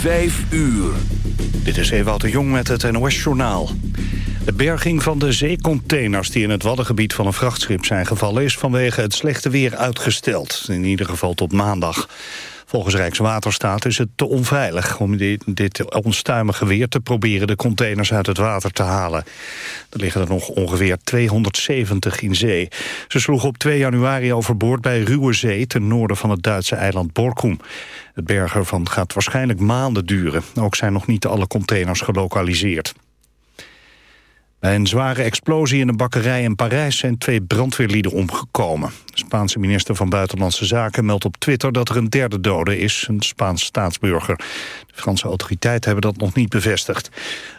Vijf uur. Dit is Ewout de Jong met het NOS-journaal. De berging van de zeecontainers die in het Waddengebied van een vrachtschip zijn gevallen... is vanwege het slechte weer uitgesteld, in ieder geval tot maandag. Volgens Rijkswaterstaat is het te onveilig om dit, dit onstuimige weer te proberen de containers uit het water te halen. Er liggen er nog ongeveer 270 in zee. Ze sloegen op 2 januari overboord bij Ruwe Zee ten noorden van het Duitse eiland Borkum. Het bergen van gaat waarschijnlijk maanden duren. Ook zijn nog niet alle containers gelokaliseerd. Bij een zware explosie in een bakkerij in Parijs zijn twee brandweerlieden omgekomen. De Spaanse minister van Buitenlandse Zaken meldt op Twitter dat er een derde dode is, een Spaans staatsburger. De Franse autoriteiten hebben dat nog niet bevestigd.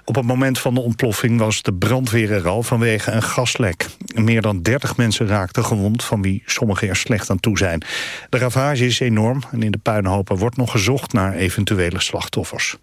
Op het moment van de ontploffing was de brandweer er al vanwege een gaslek. Meer dan 30 mensen raakten gewond, van wie sommigen er slecht aan toe zijn. De ravage is enorm en in de puinhopen wordt nog gezocht naar eventuele slachtoffers.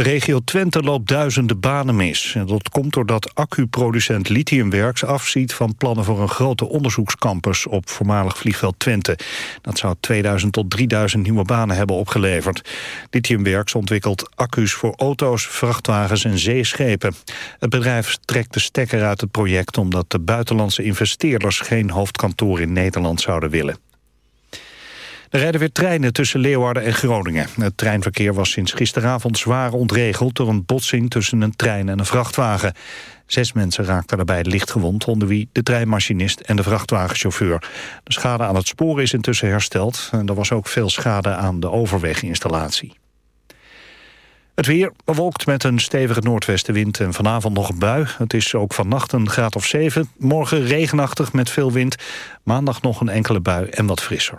De regio Twente loopt duizenden banen mis. En dat komt doordat accuproducent Lithiumwerks afziet van plannen voor een grote onderzoekscampus op voormalig vliegveld Twente. Dat zou 2000 tot 3000 nieuwe banen hebben opgeleverd. Lithiumwerks ontwikkelt accu's voor auto's, vrachtwagens en zeeschepen. Het bedrijf trekt de stekker uit het project omdat de buitenlandse investeerders geen hoofdkantoor in Nederland zouden willen. Er rijden weer treinen tussen Leeuwarden en Groningen. Het treinverkeer was sinds gisteravond zwaar ontregeld... door een botsing tussen een trein en een vrachtwagen. Zes mensen raakten daarbij lichtgewond... onder wie de treinmachinist en de vrachtwagenchauffeur. De schade aan het spoor is intussen hersteld... en er was ook veel schade aan de overweginstallatie. Het weer bewolkt met een stevige noordwestenwind en vanavond nog een bui. Het is ook vannacht een graad of 7. Morgen regenachtig met veel wind. Maandag nog een enkele bui en wat frisser.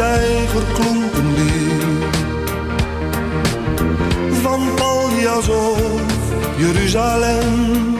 een lied. Van Paljas Jeruzalem.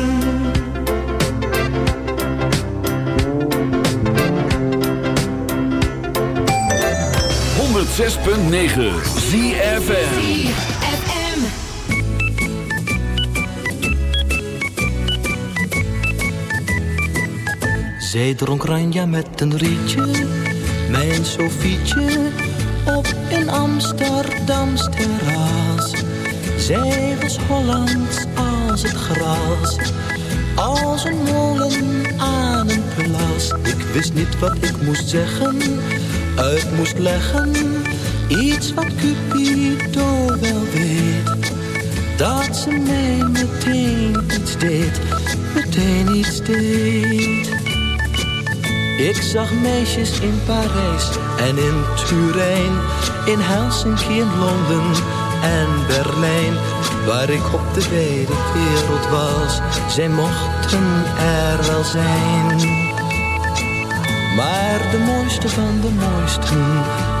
106.9 ZFM. Zij dronk ranja met een rietje, mijn Sofietje, op een Amsterdams terras. Zij was Hollands als het gras, als een molen aan een plas. Ik wist niet wat ik moest zeggen uit moest leggen. Iets wat Cupido wel weet. Dat ze mij meteen iets deed, meteen iets deed. Ik zag meisjes in Parijs en in Turijn, in Helsinki en Londen en Berlijn, waar ik op de wijde wereld was. Zij mochten er wel zijn. Maar de mooiste van de mooisten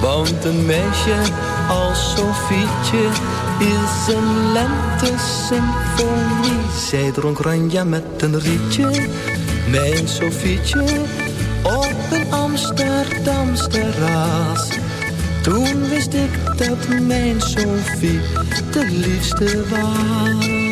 Want een meisje als Sofietje is een lente-symfonie. Zij dronk ranja met een rietje, mijn Sofietje, op een Amsterdams terras. Toen wist ik dat mijn Sofie de liefste was.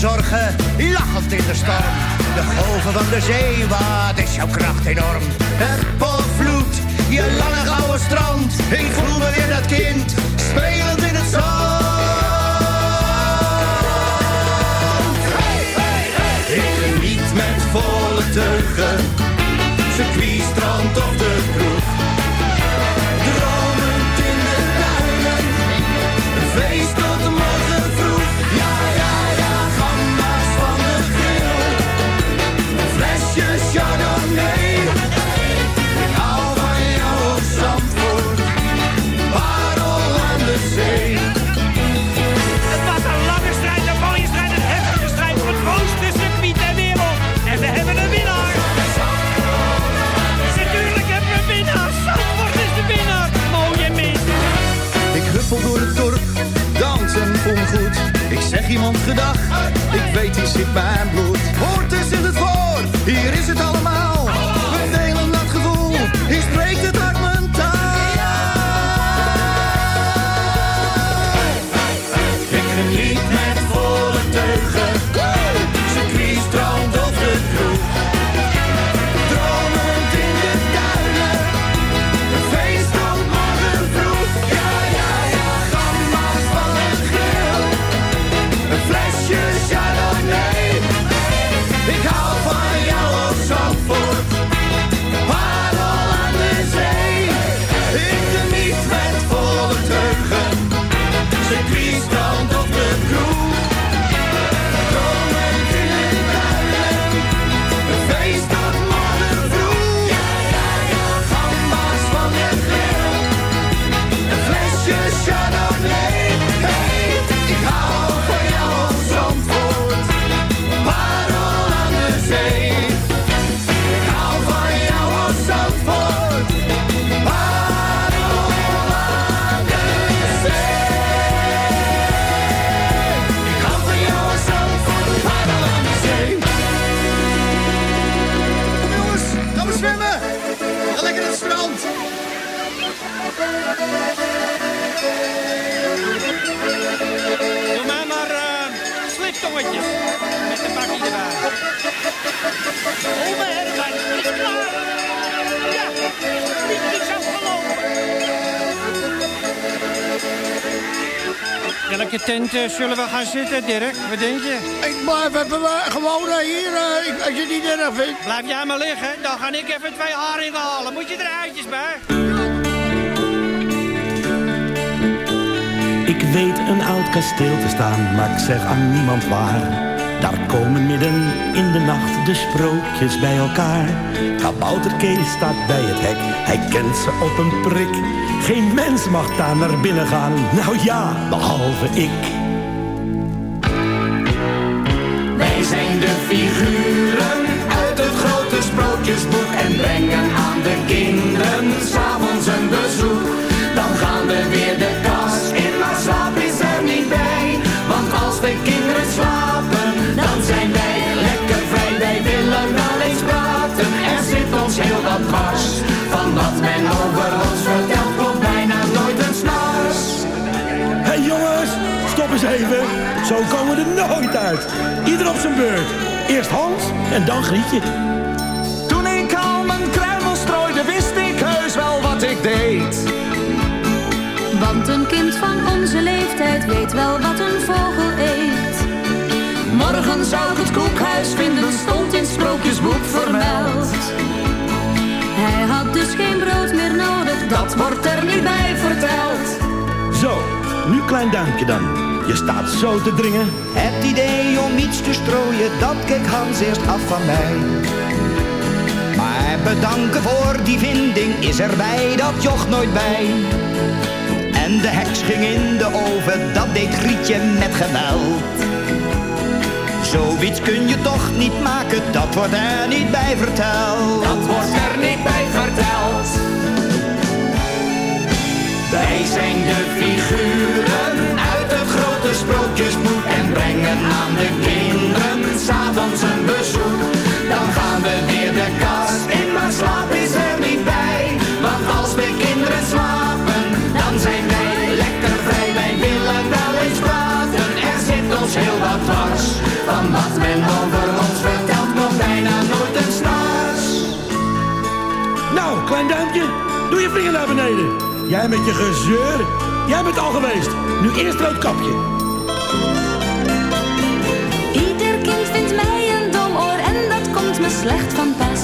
Zorgen, lachend in de storm. De golven van de zee, wat is jouw kracht enorm. Het potvloed, je lange gouden strand. Ik voel me weer dat kind, spelend in het zand. Ik geniet met volle teugen, circuit, strand of de kroeg. Zeg iemand gedag, ik weet hier zit mijn bloed. Hoort is in het voor, hier is het met welke tent eh, zullen we gaan zitten, Dirk? Wat denk je? Ik blijf even eh, gewoon eh, hier, ik- als je het niet erg vindt. Blijf jij maar liggen, dan ga ik even twee haringen halen. Moet je er eitjes bij? Ik weet een oud kasteel te staan, maar ik zeg aan niemand waar. Daar komen midden in de nacht de sprookjes bij elkaar. Kabouter Kees staat bij het hek, hij kent ze op een prik. Geen mens mag daar naar binnen gaan, nou ja, behalve ik. Wij zijn de figuren uit het grote sprookjesboek en brengen aan de kinderen Zo komen we er nooit uit. Ieder op zijn beurt. Eerst Hans en dan Grietje. Toen ik al mijn kruimel strooide, wist ik heus wel wat ik deed. Want een kind van onze leeftijd weet wel wat een vogel eet. Morgen zou ik het koekhuis vinden, stond in sprookjesboek vermeld. Hij had dus geen brood meer nodig, Dat wordt er niet bij verteld. Zo, nu klein duimpje dan. Je staat zo te dringen. Het idee om iets te strooien, dat keek Hans eerst af van mij. Maar bedanken voor die vinding is er bij dat joch nooit bij. En de heks ging in de oven, dat deed Grietje met geweld. Zoiets kun je toch niet maken, dat wordt er niet bij verteld. Dat wordt er niet bij verteld. Wij zijn de figuren sprookjesboek en brengen aan de kinderen s'avonds een bezoek. Dan gaan we weer de kast in, maar slaap is er niet bij. Want als de kinderen slapen, dan zijn wij lekker vrij. Wij willen wel eens praten, er zit ons heel wat dwars. Van wat men over ons vertelt, komt bijna nooit een snars. Nou, klein duimpje, doe je vinger naar beneden. Jij met je gezeur. Jij bent al geweest. Nu eerst rood kapje. Vindt mij een dom oor en dat komt me slecht van pas.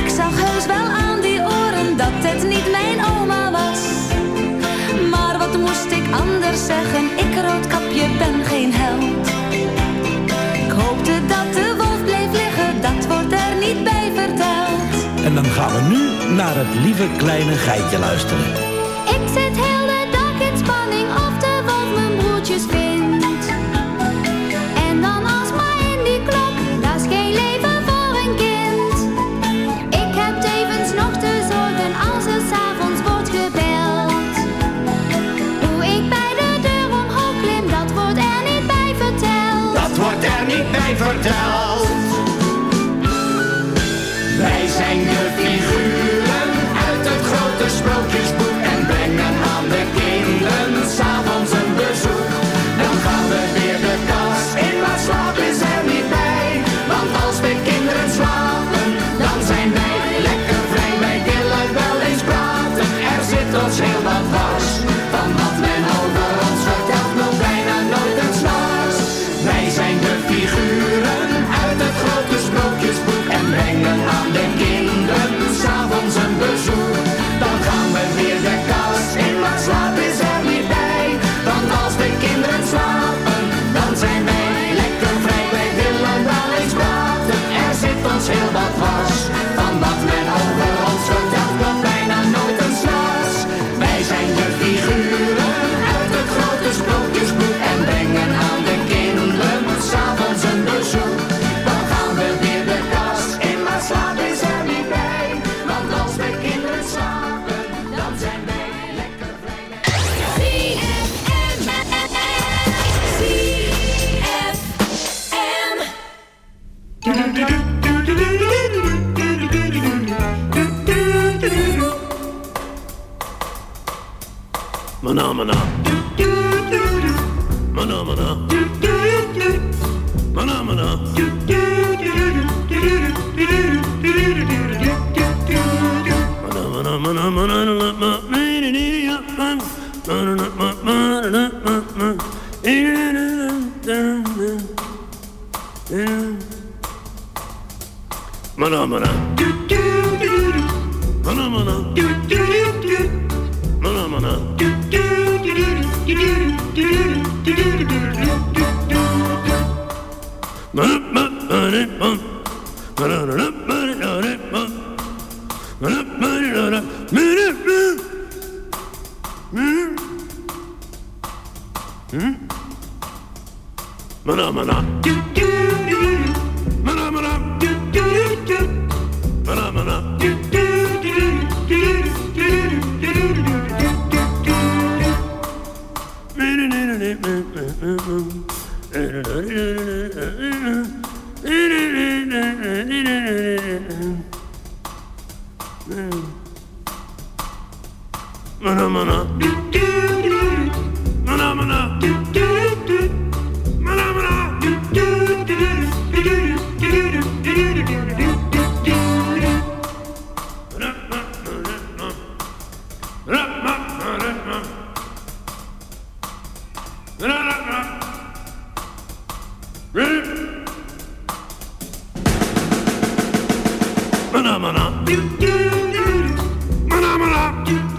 Ik zag heus wel aan die oren dat het niet mijn oma was. Maar wat moest ik anders zeggen? Ik roodkapje ben geen held. Ik hoopte dat de wolf bleef liggen, dat wordt er niet bij verteld. En dan gaan we nu naar het lieve kleine geitje luisteren. Verteld. Wij zijn de figuren phenomena. stop you.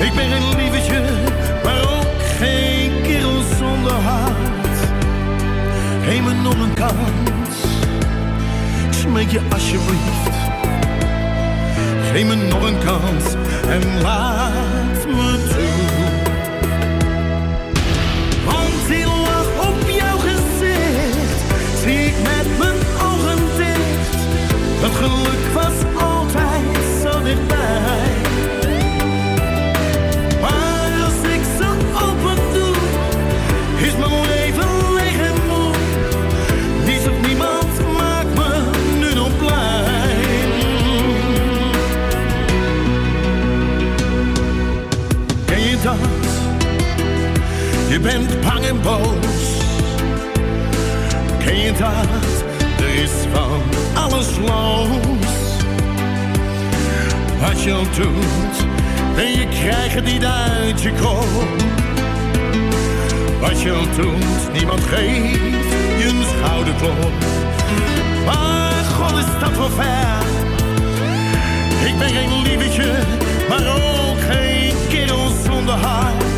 Ik ben een lievertje, maar ook geen kerel zonder hart. Geef me nog een kans, ik smeek je alsjeblieft. Geef me nog een kans en laat je bent bang en boos. Ken je dat? Er is van alles los. Wat je al doet, ben je krijgen het niet uit je kop. Wat je al doet, niemand geeft je een schouderklop. Maar God is dat wel ver. Ik ben geen lievetje, maar ook geen kerel zonder hart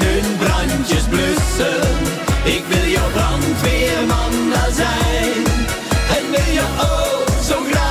blussen. Ik wil jouw brandweerman wel zijn. En wil je ook zo graag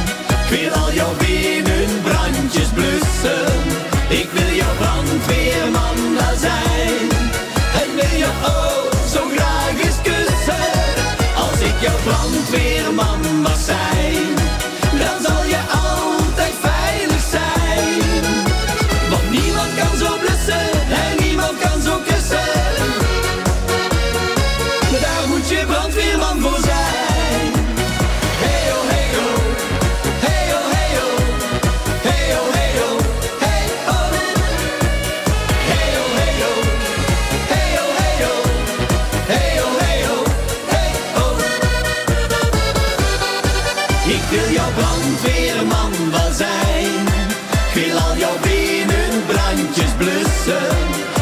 Binnenbrandjes blussen.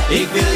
Ik wil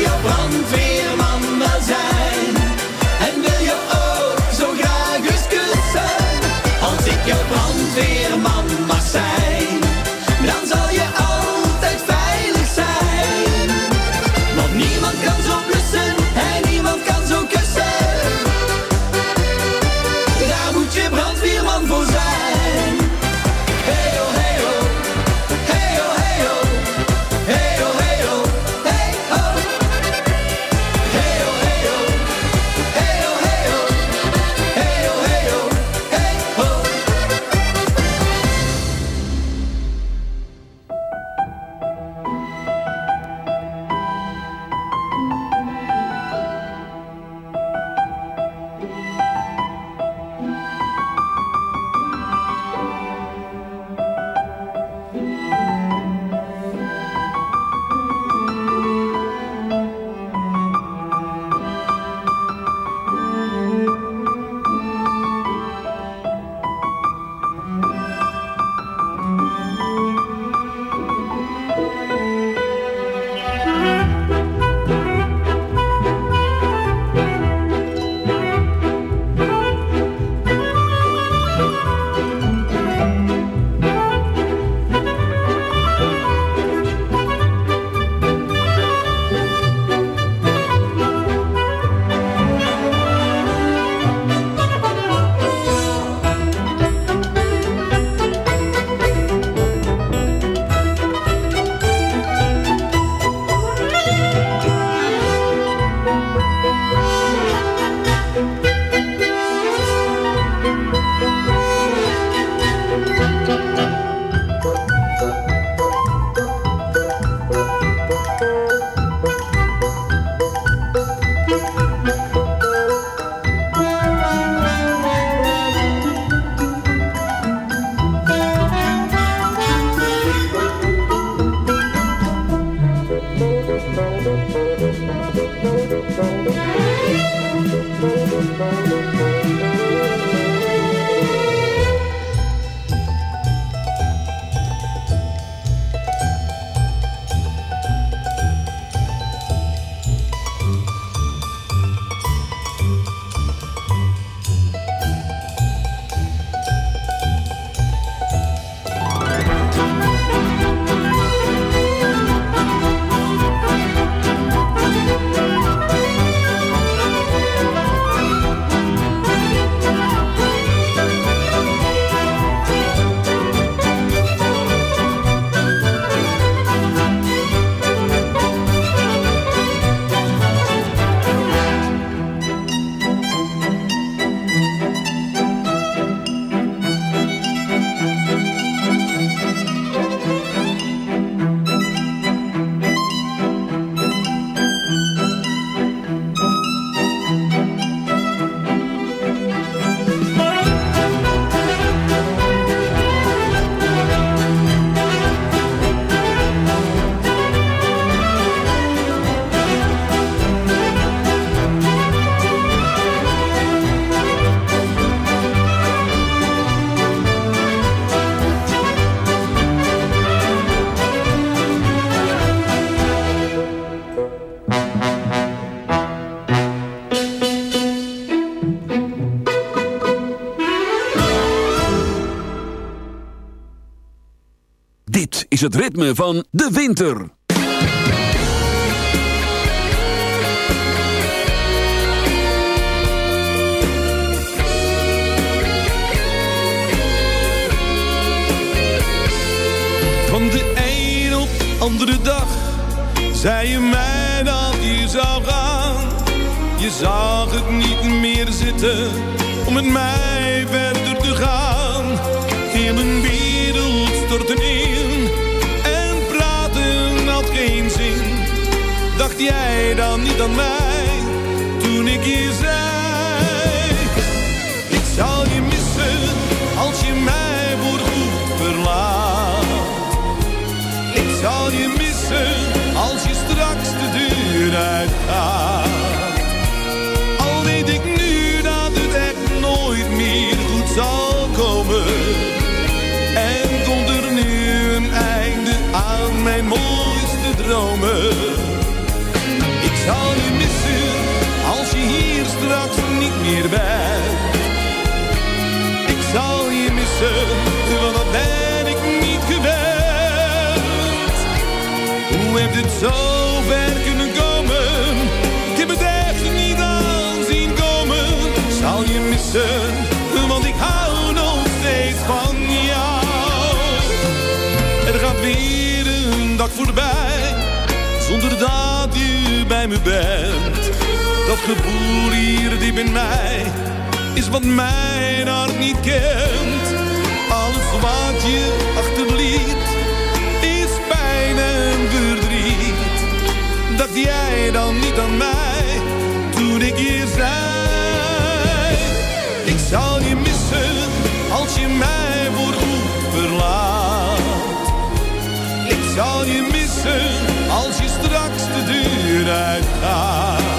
het ritme van de winter. Van de een op andere dag zei je mij dat je zou gaan. Je zag het niet meer zitten om met mij verder te gaan. Heel een wereld stortte in jij dan niet aan mij toen ik je zei? Ik zal je missen als je mij voorgoed verlaat. Ik zal je missen als je straks de deur uitgaat. Al weet ik nu dat het echt nooit meer goed zal komen. Ik zal je missen, want dat ben ik niet gewend. Hoe heeft het zo ver kunnen komen? Ik heb het echt niet aan zien komen. Zal je missen, want ik hou nog steeds van jou. Er gaat weer een dag voorbij, zonder dat je bij me bent. Dat gevoel hier diep in mij, is wat mijn hart niet kent. Alles wat je achterliet, is pijn en verdriet. Dacht jij dan niet aan mij, toen ik je zei. Ik zal je missen, als je mij voorgoed verlaat. Ik zal je missen, als je straks de deur uitgaat.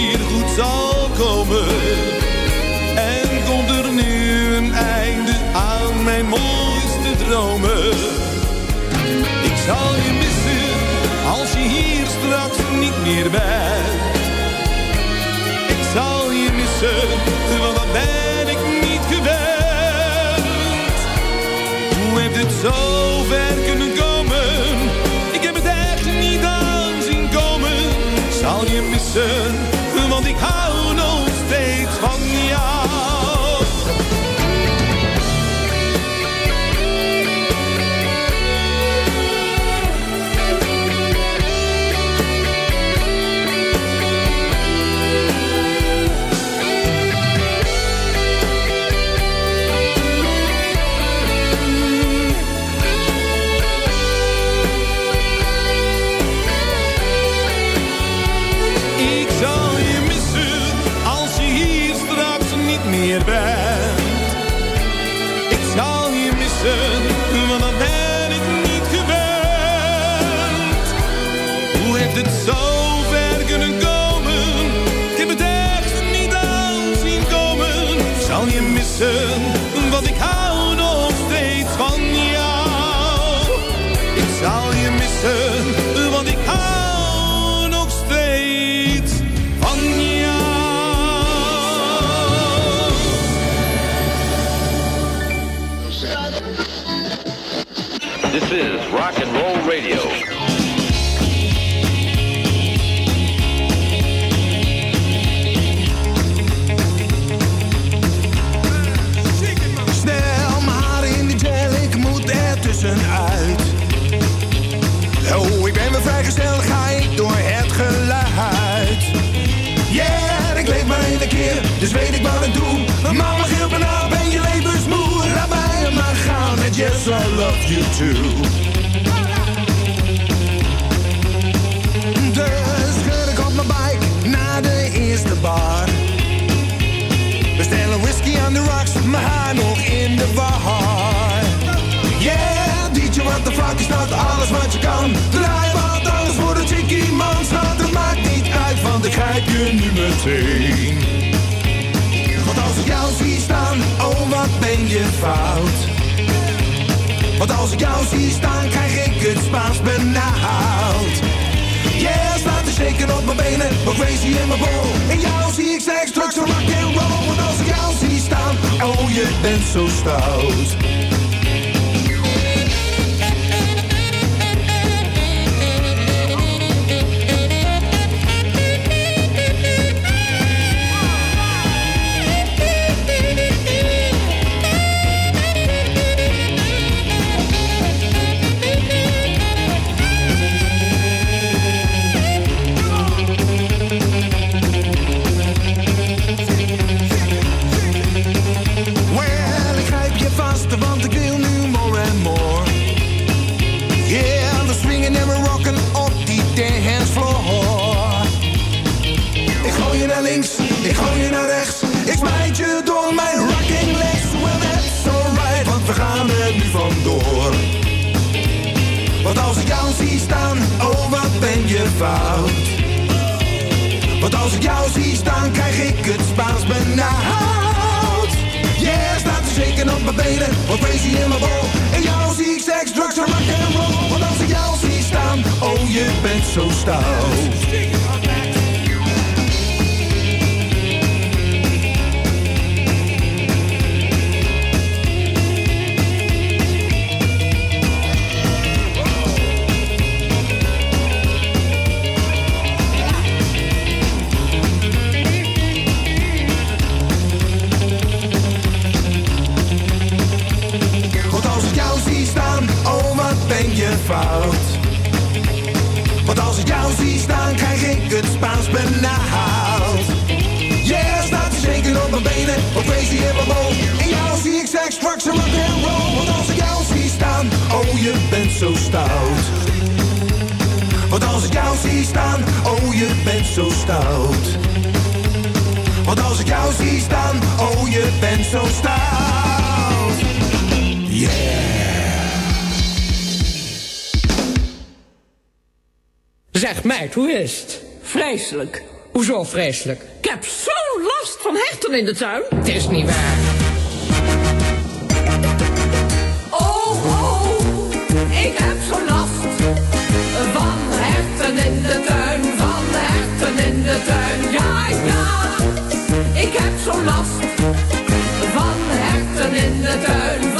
Meer goed zal komen. En komt er nu een einde aan mijn mooiste dromen. Ik zal je missen, als je hier straks niet meer bent. Ik zal je missen, want dat ben ik niet gewend. Hoe heeft het zo ver kunnen komen? Ik heb het echt niet aan zien komen. Zal je missen, Want als ik jou zie staan, krijg ik het Spaans benauwd. Yeah, staat te shaken op mijn benen, maar crazy in mijn bol. En jou zie ik seks, drugs en rock and roll. Want als ik jou zie staan, oh je bent zo stout. Want als ik jou zie staan, krijg ik het Spaans benauwd. Yeah, staat te shaken op mijn benen, wat crazy in mijn bol. En jou zie ik seks, drugs en rock'n'roll. Want als ik jou zie staan, oh je bent zo stout. Want als ik jou zie staan, krijg ik het Spaans benauwd. Yeah, staat shaken op mijn benen, wat crazy in mijn. In jou zie ik seks, drugs en rock'n'roll. Want als ik jou zie staan, oh je bent zo stout. Want als ik jou zie staan, oh je bent zo stout. Want als ik jou zie staan, oh je bent zo stout. Meid, hoe is het? Vreselijk. Hoezo vreselijk? Ik heb zo'n last van hechten in de tuin. Het is niet waar. Oh, oh, ik heb zo'n last van herten in de tuin, van herten in de tuin. Ja, ja, ik heb zo'n last van herten in de tuin,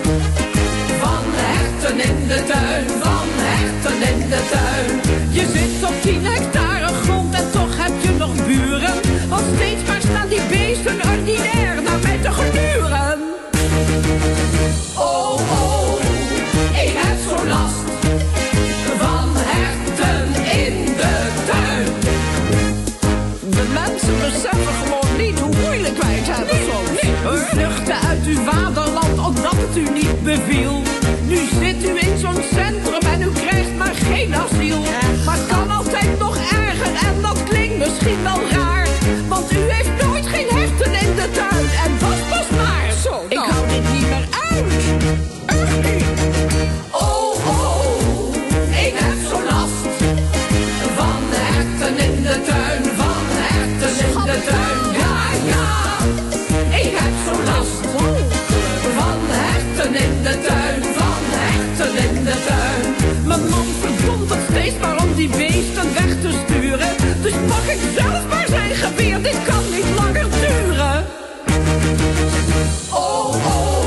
Dus pak ik zelf maar zijn geweer, dit kan niet langer duren. Oh, oh,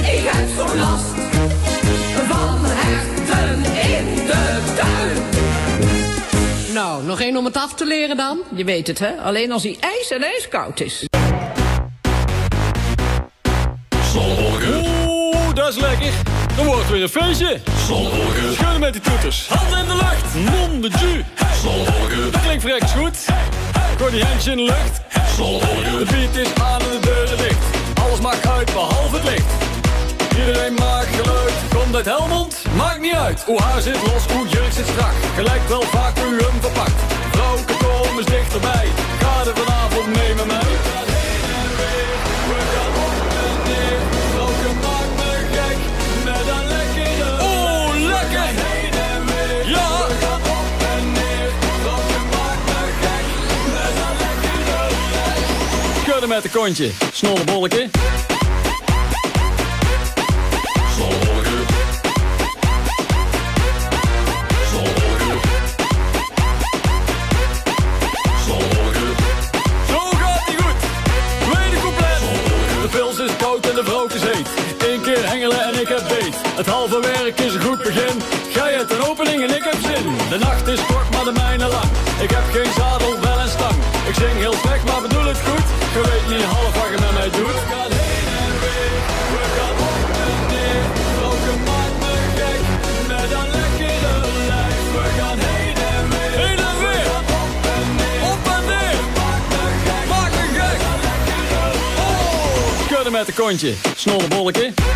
ik heb zo'n last van hechten in de tuin. Nou, nog één om het af te leren dan. Je weet het, hè? Alleen als hij ijs en ijskoud is. Zonnewolken. Oeh, dat is lekker. Dan wordt weer een feestje. Zonnewolken. Schudden met die toeters. Handen in de lucht. Mond de jus. Dat klinkt verreks goed. Door die de lucht. De beat is aan en de deuren dicht. Alles maakt uit behalve het licht. Iedereen maakt geluid. Komt uit Helmond? Maakt niet uit. Hoe haar zit los, hoe jurk zit strak. Gelijk wel vaak u hem verpakt. Vrouw met de kontje. Snorren bolken zorgen. zo gaat Zorgt goed. Weet ik De velds is boot en de broek is Eén keer hengelen en ik heb beet. Het halve werk is goed begin. Ga je het aan opening en ik heb zin. De nacht is kort maar de mijne lang. Ik heb geen kontje, snolle bolletje.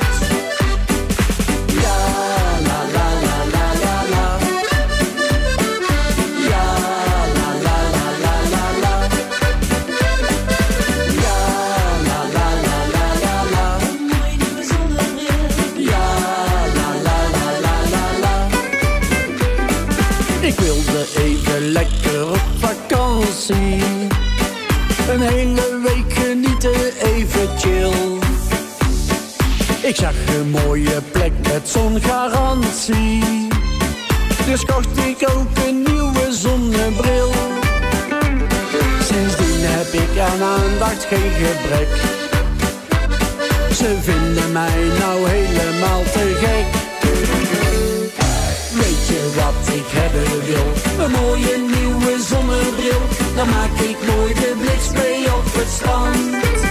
Ik zag een mooie plek met zongarantie. Dus kocht ik ook een nieuwe zonnebril. Sindsdien heb ik aan aandacht geen gebrek. Ze vinden mij nou helemaal te gek. Weet je wat ik hebben wil? Een mooie nieuwe zonnebril. Dan maak ik mooi de blitz mee op het strand.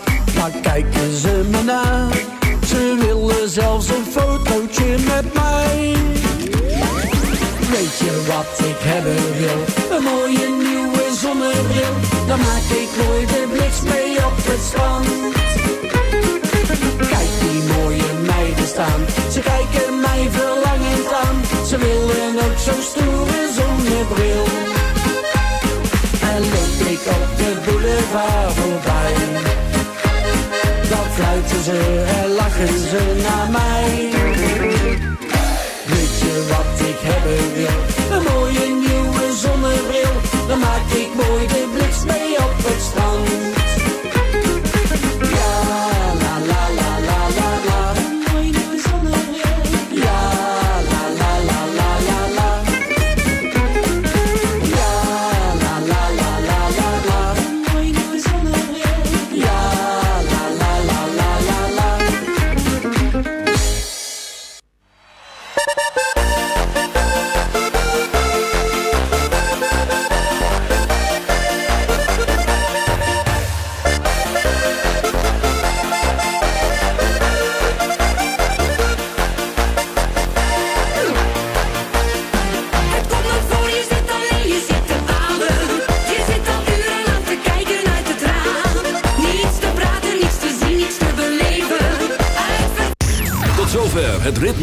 dan kijken ze me na. Ze willen zelfs een fotootje met mij. Weet je wat ik hebben wil? Een mooie nieuwe zonnebril. Dan maak ik mooi de blitz mee op het strand. Kijk die mooie meiden staan. Ze kijken mij verlangend aan. Ze willen ook zo'n stoere zonnebril. En loop ik op de boulevard voorbij. Fluiten ze en lachen ze naar mij. Weet je wat ik hebben wil? Een mooie nieuwe zonnebril.